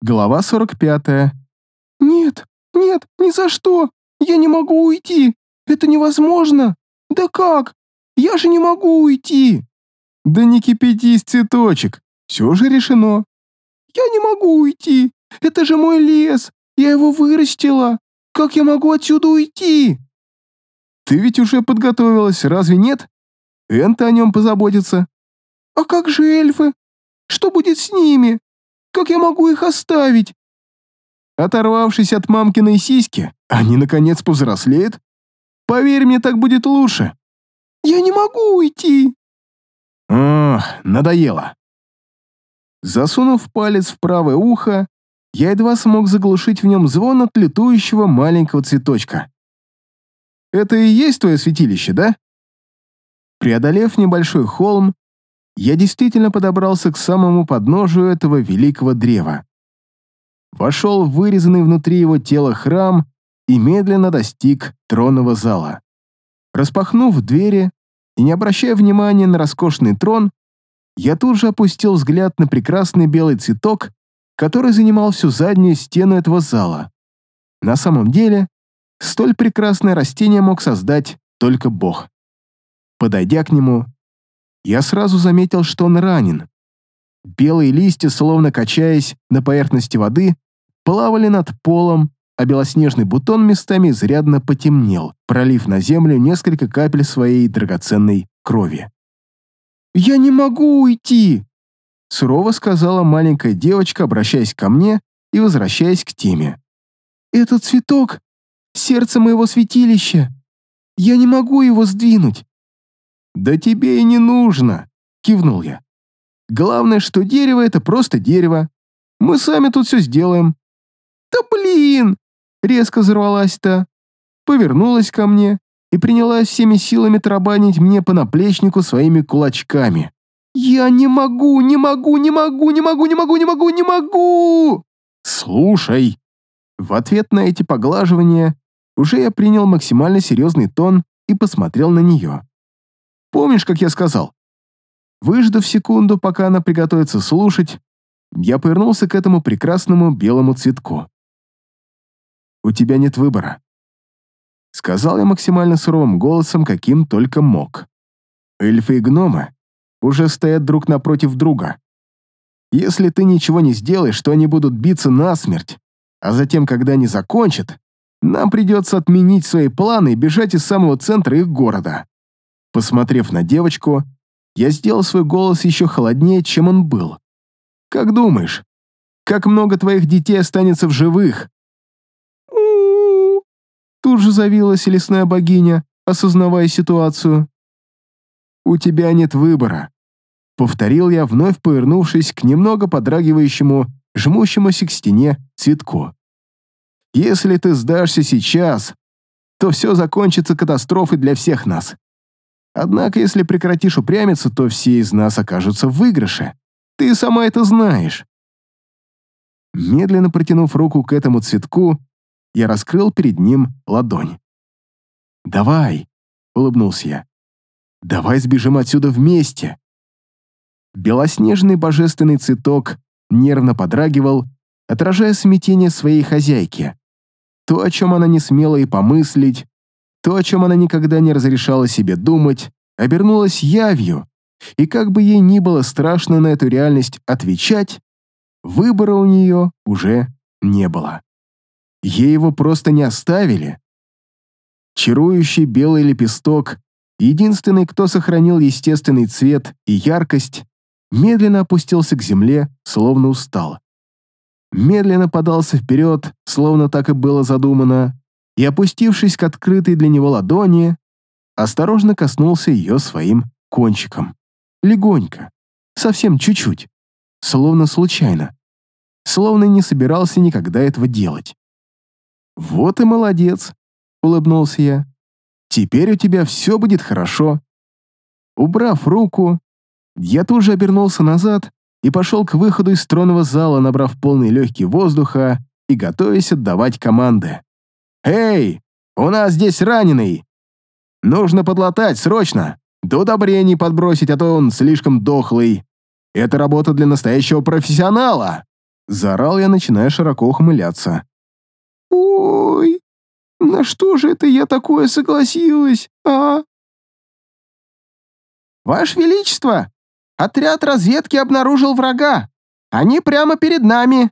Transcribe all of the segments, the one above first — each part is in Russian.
Глава 45. «Нет, нет, ни за что! Я не могу уйти! Это невозможно! Да как? Я же не могу уйти!» «Да не кипятись, цветочек! Все же решено!» «Я не могу уйти! Это же мой лес! Я его вырастила! Как я могу отсюда уйти?» «Ты ведь уже подготовилась, разве нет? Энта о нем позаботится». «А как же эльфы? Что будет с ними? Как я могу их оставить?» Оторвавшись от мамкиной сиськи, они, наконец, повзрослеют. Поверь мне, так будет лучше. «Я не могу уйти!» Ох, надоело. Засунув палец в правое ухо, я едва смог заглушить в нем звон от летующего маленького цветочка. «Это и есть твое святилище, да?» Преодолев небольшой холм, я действительно подобрался к самому подножию этого великого древа. Вошел в вырезанный внутри его тела храм и медленно достиг тронного зала. Распахнув двери и не обращая внимания на роскошный трон, я тут же опустил взгляд на прекрасный белый цветок, который занимал всю заднюю стену этого зала. На самом деле, столь прекрасное растение мог создать только Бог. Подойдя к нему, я сразу заметил, что он ранен. Белые листья, словно качаясь на поверхности воды, плавали над полом, а белоснежный бутон местами изрядно потемнел, пролив на землю несколько капель своей драгоценной крови. «Я не могу уйти!» сурово сказала маленькая девочка, обращаясь ко мне и возвращаясь к теме. «Этот цветок — сердце моего святилища. Я не могу его сдвинуть. «Да тебе и не нужно», — кивнул я. «Главное, что дерево — это просто дерево. Мы сами тут все сделаем». «Да блин!» — резко взорвалась та. Повернулась ко мне и принялась всеми силами тарабанить мне по наплечнику своими кулачками. «Я не могу, не могу, не могу, не могу, не могу, не могу, не могу!» «Слушай!» В ответ на эти поглаживания уже я принял максимально серьезный тон и посмотрел на нее. Помнишь, как я сказал? Выждав секунду, пока она приготовится слушать, я повернулся к этому прекрасному белому цветку. «У тебя нет выбора», — сказал я максимально суровым голосом, каким только мог. «Эльфы и гномы уже стоят друг напротив друга. Если ты ничего не сделаешь, то они будут биться насмерть, а затем, когда они закончат, нам придется отменить свои планы и бежать из самого центра их города. Посмотрев на девочку, я сделал свой голос еще холоднее, чем он был. «Как думаешь, как много твоих детей останется в живых?» Тут же завилась лесная богиня, осознавая ситуацию. «У тебя нет выбора», — повторил я, вновь повернувшись к немного подрагивающему, жмущемуся к стене цветку. «Если ты сдашься сейчас, то все закончится катастрофой для всех нас. Однако, если прекратишь упрямиться, то все из нас окажутся в выигрыше. Ты сама это знаешь. Медленно протянув руку к этому цветку, я раскрыл перед ним ладонь. «Давай», — улыбнулся я, — «давай сбежим отсюда вместе». Белоснежный божественный цветок нервно подрагивал, отражая смятение своей хозяйки. То, о чем она не смела и помыслить, то, о чем она никогда не разрешала себе думать, обернулось явью, и как бы ей ни было страшно на эту реальность отвечать, выбора у нее уже не было. Ей его просто не оставили. Чарующий белый лепесток, единственный, кто сохранил естественный цвет и яркость, медленно опустился к земле, словно устал. Медленно подался вперед, словно так и было задумано, и, опустившись к открытой для него ладони, осторожно коснулся ее своим кончиком. Легонько, совсем чуть-чуть, словно случайно, словно не собирался никогда этого делать. «Вот и молодец», — улыбнулся я. «Теперь у тебя все будет хорошо». Убрав руку, я тут же обернулся назад и пошел к выходу из тронного зала, набрав полный легкий воздуха и готовясь отдавать команды. «Эй, у нас здесь раненый! Нужно подлатать срочно! До удобрений подбросить, а то он слишком дохлый. Это работа для настоящего профессионала!» Заорал я, начиная широко ухмыляться. «Ой, на что же это я такое согласилась, а?» «Ваше Величество, отряд разведки обнаружил врага. Они прямо перед нами».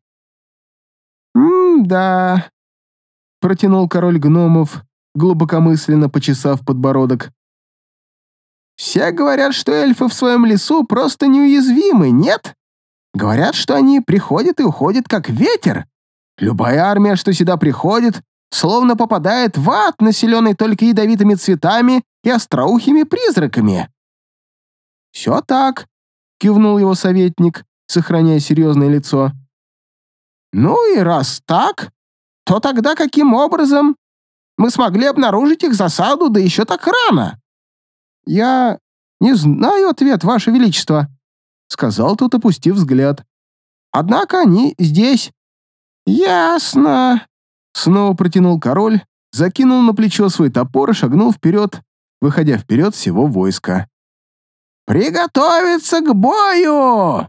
«М-да», — протянул король гномов, глубокомысленно почесав подбородок. «Все говорят, что эльфы в своем лесу просто неуязвимы, нет? Говорят, что они приходят и уходят как ветер. Любая армия, что сюда приходит, словно попадает в ад, населенный только ядовитыми цветами и остроухими призраками». «Все так», — кивнул его советник, сохраняя серьезное лицо. «Ну и раз так, то тогда каким образом мы смогли обнаружить их засаду, да еще так рано?» «Я не знаю ответ, Ваше Величество», — сказал тот, опустив взгляд. «Однако они здесь». «Ясно», — снова протянул король, закинул на плечо свой топор и шагнул вперед, выходя вперед всего войска. «Приготовиться к бою!»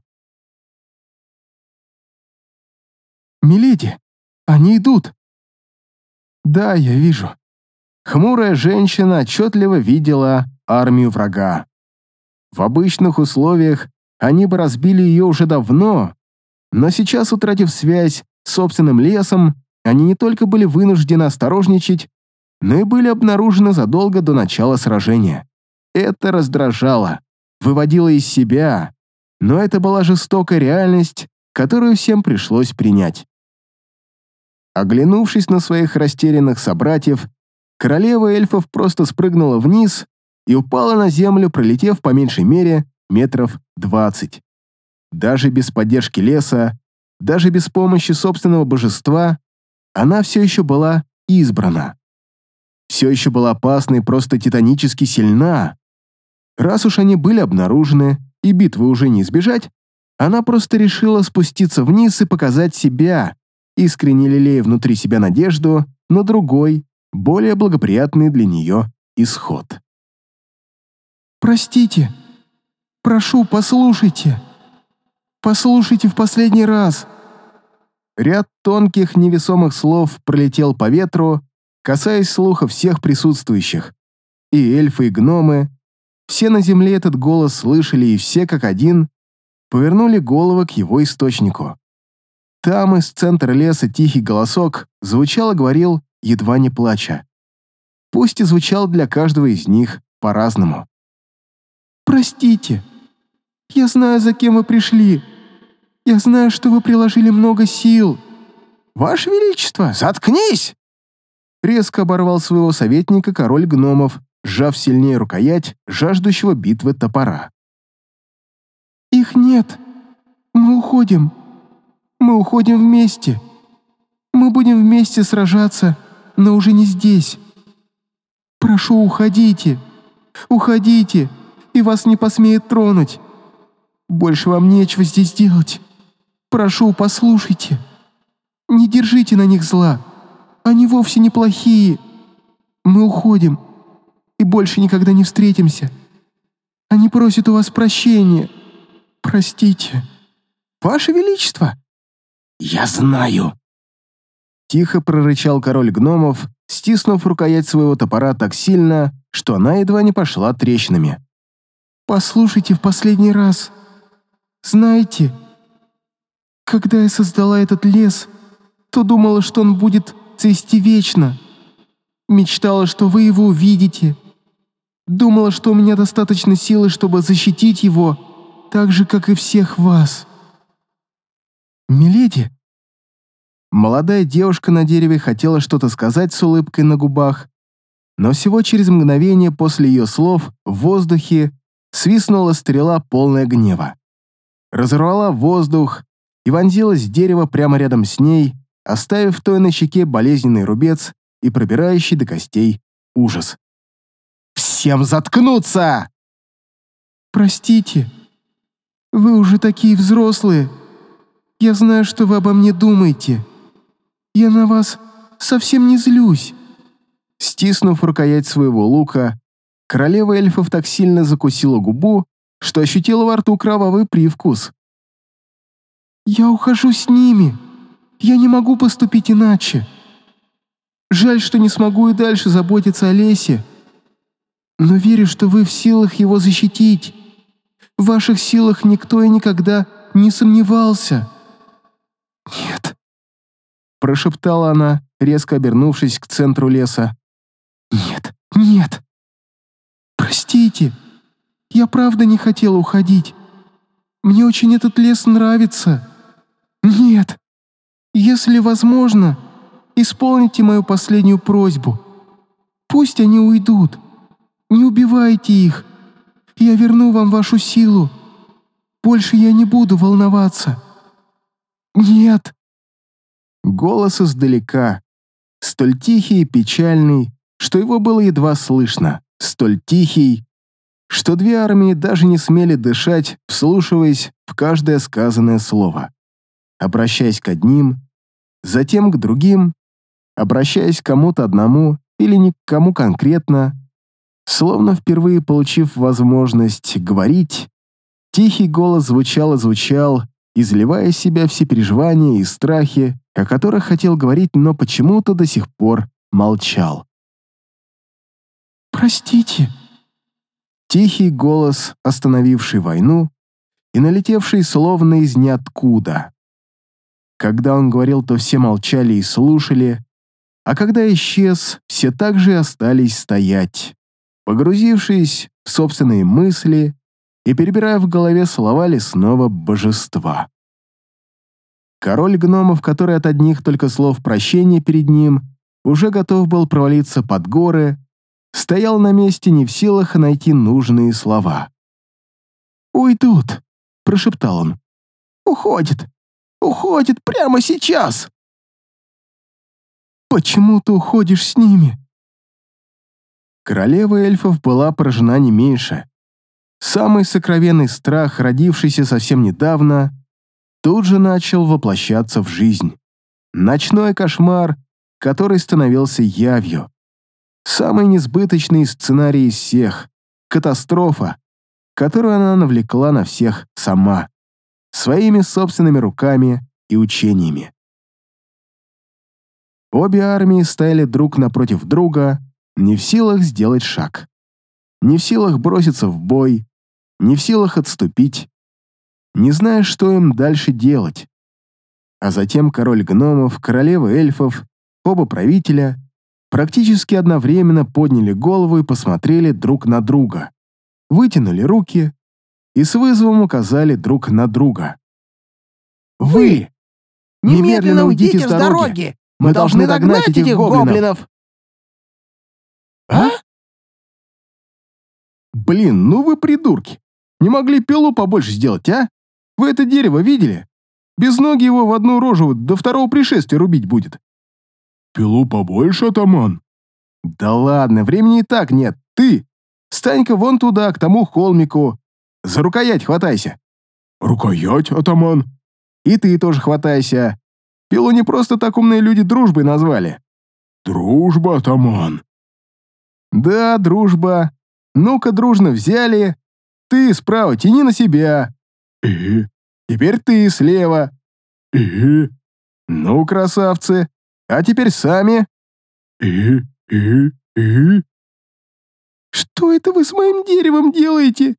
«Миледи, они идут!» «Да, я вижу». Хмурая женщина отчетливо видела армию врага. В обычных условиях они бы разбили ее уже давно, но сейчас, утратив связь с собственным лесом, они не только были вынуждены осторожничать, но и были обнаружены задолго до начала сражения. Это раздражало, выводило из себя, но это была жестокая реальность, которую всем пришлось принять. Оглянувшись на своих растерянных собратьев, королева эльфов просто спрыгнула вниз и упала на землю, пролетев по меньшей мере метров двадцать. Даже без поддержки леса, даже без помощи собственного божества, она все еще была избрана. Все еще была опасна и просто титанически сильна. Раз уж они были обнаружены и битвы уже не избежать, она просто решила спуститься вниз и показать себя, искренне лелея внутри себя надежду на другой, более благоприятный для нее исход. «Простите. Прошу, послушайте. Послушайте в последний раз». Ряд тонких невесомых слов пролетел по ветру, касаясь слуха всех присутствующих. И эльфы, и гномы. Все на земле этот голос слышали, и все, как один, повернули головы к его источнику. Там из центра леса тихий голосок звучал и говорил, едва не плача. Пусть и звучал для каждого из них по-разному. «Простите. Я знаю, за кем вы пришли. Я знаю, что вы приложили много сил». «Ваше Величество, заткнись!» Резко оборвал своего советника король гномов, сжав сильнее рукоять жаждущего битвы топора. «Их нет. Мы уходим. Мы уходим вместе. Мы будем вместе сражаться, но уже не здесь. Прошу, уходите. Уходите, и вас не посмеет тронуть. Больше вам нечего здесь делать. Прошу, послушайте. Не держите на них зла. Они вовсе не плохие. Мы уходим и больше никогда не встретимся. Они просят у вас прощения. Простите. Ваше Величество, «Я знаю!» Тихо прорычал король гномов, стиснув рукоять своего топора так сильно, что она едва не пошла трещинами. «Послушайте в последний раз. Знаете, когда я создала этот лес, то думала, что он будет цвести вечно. Мечтала, что вы его увидите. Думала, что у меня достаточно силы, чтобы защитить его, так же, как и всех вас. «Миледи!» Молодая девушка на дереве хотела что-то сказать с улыбкой на губах, но всего через мгновение после ее слов в воздухе свистнула стрела, полная гнева. Разорвала воздух и вонзилась в дерево прямо рядом с ней, оставив в той на щеке болезненный рубец и пробирающий до костей ужас. «Всем заткнуться!» «Простите, вы уже такие взрослые», я знаю, что вы обо мне думаете. Я на вас совсем не злюсь». Стиснув рукоять своего лука, королева эльфов так сильно закусила губу, что ощутила во рту кровавый привкус. «Я ухожу с ними. Я не могу поступить иначе. Жаль, что не смогу и дальше заботиться о лесе. Но верю, что вы в силах его защитить. В ваших силах никто и никогда не сомневался». «Нет», — прошептала она, резко обернувшись к центру леса. «Нет, нет. Простите, я правда не хотела уходить. Мне очень этот лес нравится. Нет, если возможно, исполните мою последнюю просьбу. Пусть они уйдут. Не убивайте их. Я верну вам вашу силу. Больше я не буду волноваться. Нет. Голос издалека, столь тихий и печальный, что его было едва слышно, столь тихий, что две армии даже не смели дышать, вслушиваясь в каждое сказанное слово. Обращаясь к одним, затем к другим, обращаясь к кому-то одному или не к кому конкретно, словно впервые получив возможность говорить, тихий голос звучал и звучал, изливая из себя все переживания и страхи, о которых хотел говорить, но почему-то до сих пор молчал. «Простите», Тихий голос, остановивший войну и налетевший словно из ниоткуда. Когда он говорил, то все молчали и слушали, а когда исчез, все также остались стоять, погрузившись в собственные мысли и перебирая в голове слова лесного божества. Король гномов, который от одних только слов прощения перед ним, уже готов был провалиться под горы, стоял на месте не в силах найти нужные слова. «Уйдут», — прошептал он. «Уходит! Уходит прямо сейчас!» «Почему ты уходишь с ними?» Королева эльфов была поражена не меньше. Самый сокровенный страх, родившийся совсем недавно, тут же начал воплощаться в жизнь. Ночной кошмар, который становился явью. Самый несбыточный сценарий из всех. Катастрофа, которую она навлекла на всех сама. Своими собственными руками и учениями. Обе армии стояли друг напротив друга, не в силах сделать шаг. Не в силах броситься в бой, не в силах отступить, не зная, что им дальше делать. А затем король гномов, королева эльфов, оба правителя практически одновременно подняли голову и посмотрели друг на друга, вытянули руки и с вызовом указали друг на друга. «Вы! Немедленно уйдите с дороги! Мы должны догнать этих гоблинов!» «А?» «Блин, ну вы придурки! Не могли пилу побольше сделать, а? Вы это дерево видели? Без ноги его в одну рожу до второго пришествия рубить будет. «Пилу побольше, атаман?» «Да ладно, времени и так нет. Ты! Стань-ка вон туда, к тому холмику. За рукоять хватайся». «Рукоять, атаман?» «И ты тоже хватайся. Пилу не просто так умные люди дружбой назвали». «Дружба, атаман?» «Да, дружба. Ну-ка, дружно взяли. Ты справа тяни на себя». «И?» «Теперь ты слева». «И?» «Ну, красавцы, а теперь сами». «И, и, и...» «Что это вы с моим деревом делаете?»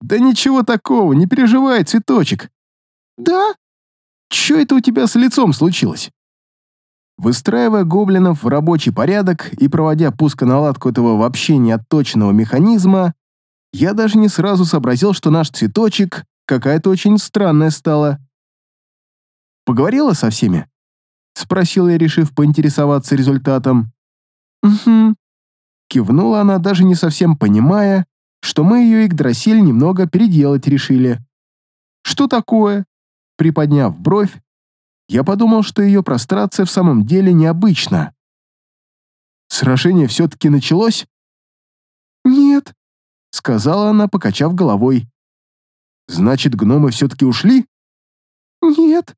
«Да ничего такого, не переживай, цветочек». «Да? Что это у тебя с лицом случилось?» Выстраивая гоблинов в рабочий порядок и проводя пусконаладку этого вообще неотточенного механизма, я даже не сразу сообразил, что наш цветочек какая-то очень странная стала. Поговорила со всеми? Спросил я, решив поинтересоваться результатом. «Угу». Кивнула она, даже не совсем понимая, что мы ее Игдрасиль немного переделать решили. «Что такое?» Приподняв бровь, я подумал, что ее прострация в самом деле необычна. «Сражение все-таки началось?» «Нет», — сказала она, покачав головой. «Значит, гномы все-таки ушли?» «Нет»,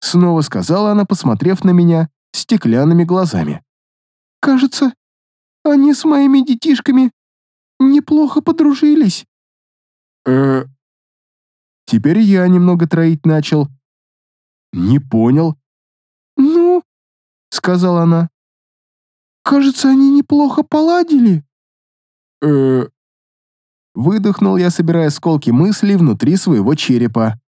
Снова сказала она, посмотрев на меня стеклянными глазами. «Кажется, они с моими детишками неплохо подружились». э Теперь я немного троить начал. Не понял. «Ну», — сказала она, — «кажется, они неплохо поладили». э Выдохнул я, собирая осколки мыслей внутри своего черепа.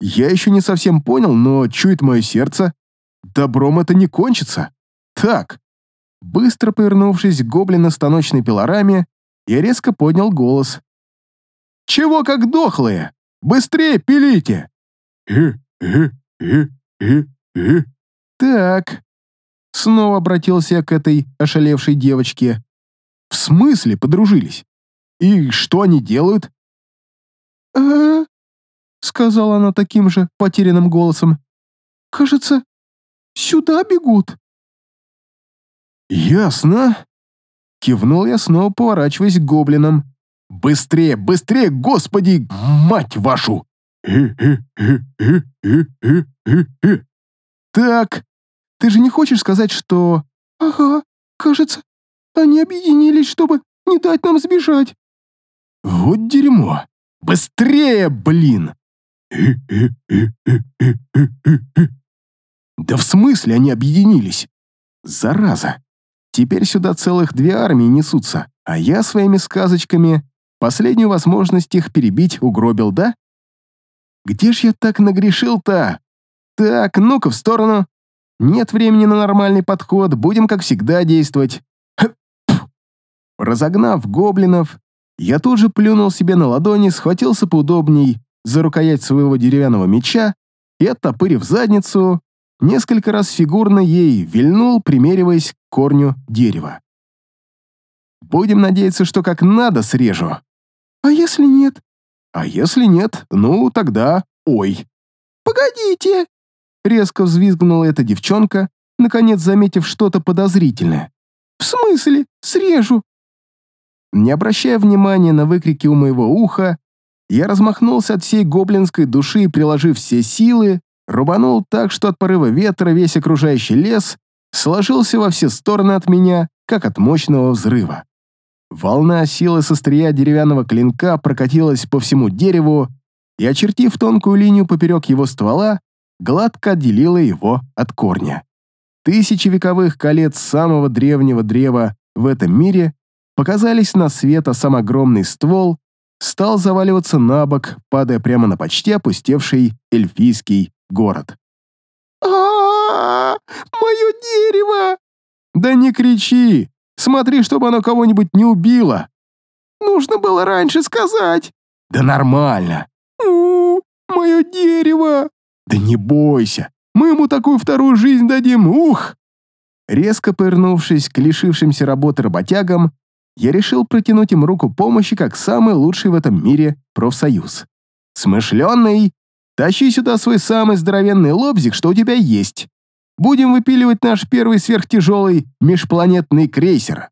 Я еще не совсем понял, но чует мое сердце. Добром это не кончится. Так. Быстро повернувшись к гоблино-станочной пилораме, я резко поднял голос. «Чего как дохлые? Быстрее пилите!» «Э, э, э, э, э». «Так». Снова обратился я к этой ошалевшей девочке. «В смысле подружились? И что они делают?» «А, сказала она таким же потерянным голосом. «Кажется, сюда бегут». «Ясно», — кивнул я, снова поворачиваясь к гоблинам. «Быстрее, быстрее, господи, мать вашу!» «Так, ты же не хочешь сказать, что...» «Ага, кажется, они объединились, чтобы не дать нам сбежать». «Вот дерьмо! Быстрее, блин!» Да в смысле они объединились? Зараза! Теперь сюда целых две армии несутся, а я своими сказочками последнюю возможность их перебить угробил, да? Где ж я так нагрешил-то? Так, ну-ка в сторону. Нет времени на нормальный подход, будем как всегда действовать. Разогнав гоблинов, я тут же плюнул себе на ладони, схватился поудобней за рукоять своего деревянного меча и, оттопырив задницу, несколько раз фигурно ей вильнул, примериваясь к корню дерева. Будем надеяться, что как надо срежу. А если нет? А если нет, ну тогда ой. Погодите! Резко взвизгнула эта девчонка, наконец заметив что-то подозрительное. В смысле? Срежу? Не обращая внимания на выкрики у моего уха, я размахнулся от всей гоблинской души и, приложив все силы, рубанул так, что от порыва ветра весь окружающий лес сложился во все стороны от меня, как от мощного взрыва. Волна силы со стрия деревянного клинка прокатилась по всему дереву и, очертив тонкую линию поперек его ствола, гладко отделила его от корня. Тысячи вековых колец самого древнего древа в этом мире показались на свет, а сам огромный ствол стал заваливаться на бок, падая прямо на почти опустевший эльфийский город. а Мое дерево!» «Да не кричи! Смотри, чтобы оно кого-нибудь не убило!» «Нужно было раньше сказать!» «Да нормально!» «У, мое дерево!» «Да не бойся! Мы ему такую вторую жизнь дадим! Ух!» Резко повернувшись к лишившимся работы работягам, я решил протянуть им руку помощи как самый лучший в этом мире профсоюз. «Смышленный, тащи сюда свой самый здоровенный лобзик, что у тебя есть. Будем выпиливать наш первый сверхтяжелый межпланетный крейсер».